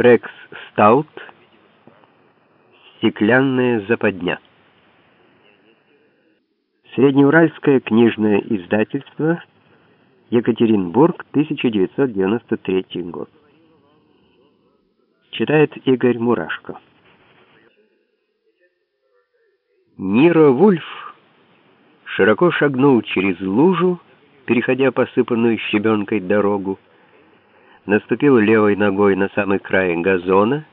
Рекс Стаут «Стеклянная западня». Среднеуральское книжное издательство, Екатеринбург, 1993 год. Читает Игорь Мурашко. Ниро Вульф широко шагнул через лужу, переходя посыпанную щебенкой дорогу, наступил левой ногой на самый край газона,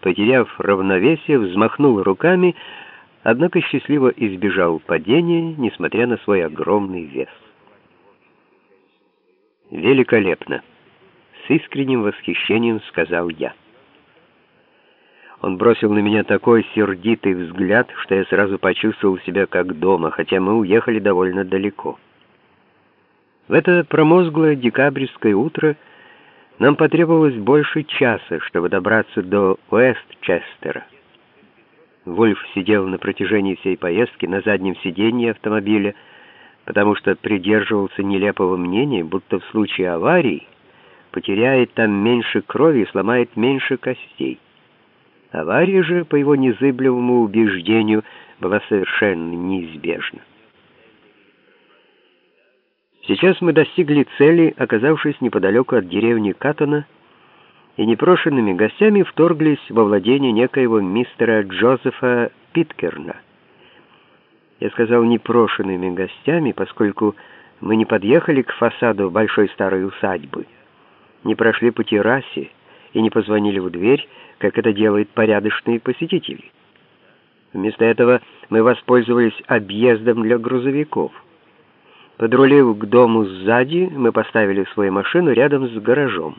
потеряв равновесие, взмахнул руками, однако счастливо избежал падения, несмотря на свой огромный вес. «Великолепно!» — с искренним восхищением сказал я. Он бросил на меня такой сердитый взгляд, что я сразу почувствовал себя как дома, хотя мы уехали довольно далеко. В это промозглое декабрьское утро — нам потребовалось больше часа, чтобы добраться до Уэстчестера. Вольф сидел на протяжении всей поездки на заднем сиденье автомобиля, потому что придерживался нелепого мнения, будто в случае аварии потеряет там меньше крови и сломает меньше костей. Авария же, по его незыблемому убеждению, была совершенно неизбежна. Сейчас мы достигли цели, оказавшись неподалеку от деревни Каттона, и непрошенными гостями вторглись во владение некоего мистера Джозефа Питкерна. Я сказал непрошенными гостями, поскольку мы не подъехали к фасаду большой старой усадьбы, не прошли по террасе и не позвонили в дверь, как это делают порядочные посетители. Вместо этого мы воспользовались объездом для грузовиков. Подрулив к дому сзади, мы поставили свою машину рядом с гаражом.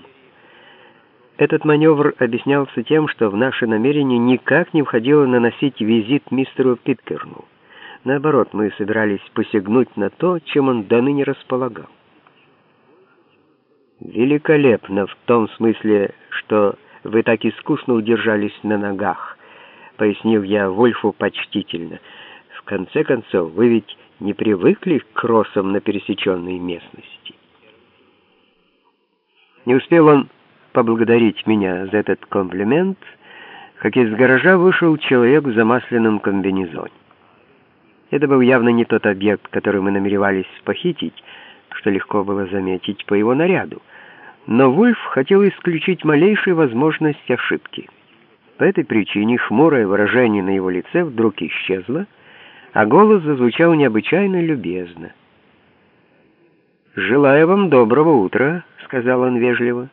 Этот маневр объяснялся тем, что в наше намерение никак не входило наносить визит мистеру Питкерну. Наоборот, мы собирались посягнуть на то, чем он до ныне располагал. «Великолепно в том смысле, что вы так искусно удержались на ногах», — пояснил я Вольфу почтительно. «В конце концов, вы ведь не привыкли к кроссам на пересеченной местности. Не успел он поблагодарить меня за этот комплимент, как из гаража вышел человек в замасленном комбинезоне. Это был явно не тот объект, который мы намеревались похитить, что легко было заметить по его наряду. Но Вульф хотел исключить малейшую возможность ошибки. По этой причине хмурое выражение на его лице вдруг исчезло, а голос зазвучал необычайно любезно. «Желаю вам доброго утра», — сказал он вежливо.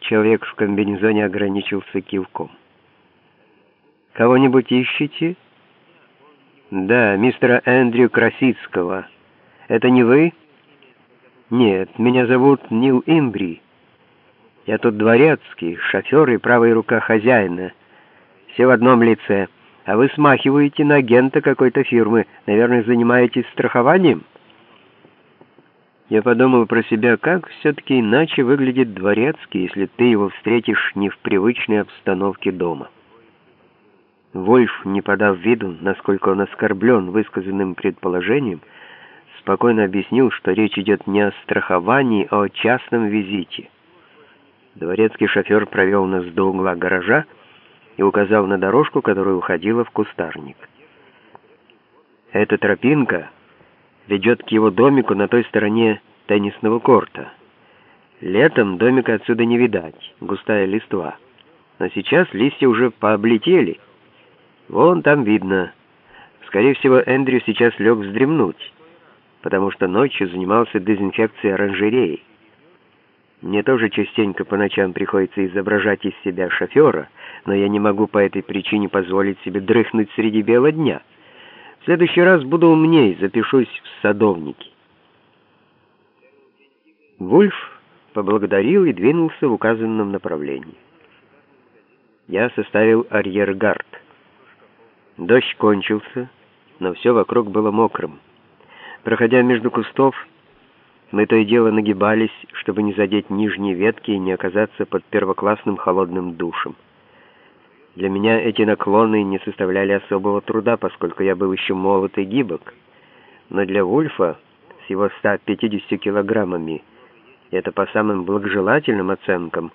Человек в комбинезоне ограничился кивком. «Кого-нибудь ищете?» «Да, мистера Эндрю Красицкого. Это не вы?» «Нет, меня зовут Нил Имбри. Я тут дворецкий, шофер и правая рука хозяина. Все в одном лице». А вы смахиваете на агента какой-то фирмы. Наверное, занимаетесь страхованием? Я подумал про себя, как все-таки иначе выглядит дворецкий, если ты его встретишь не в привычной обстановке дома. Вольф, не подав виду, насколько он оскорблен высказанным предположением, спокойно объяснил, что речь идет не о страховании, а о частном визите. Дворецкий шофер провел нас до угла гаража, и указал на дорожку, которая уходила в кустарник. Эта тропинка ведет к его домику на той стороне теннисного корта. Летом домика отсюда не видать, густая листва. Но сейчас листья уже пооблетели. Вон там видно. Скорее всего, Эндрю сейчас лег вздремнуть, потому что ночью занимался дезинфекцией оранжереи. Мне тоже частенько по ночам приходится изображать из себя шофера, но я не могу по этой причине позволить себе дрыхнуть среди бела дня. В следующий раз буду умней, запишусь в садовники. Вульф поблагодарил и двинулся в указанном направлении. Я составил арьергард. Дождь кончился, но все вокруг было мокрым. Проходя между кустов, мы то и дело нагибались, чтобы не задеть нижние ветки и не оказаться под первоклассным холодным душем. Для меня эти наклоны не составляли особого труда, поскольку я был еще молод и гибок. Но для Вульфа с его 150 килограммами, это по самым благожелательным оценкам,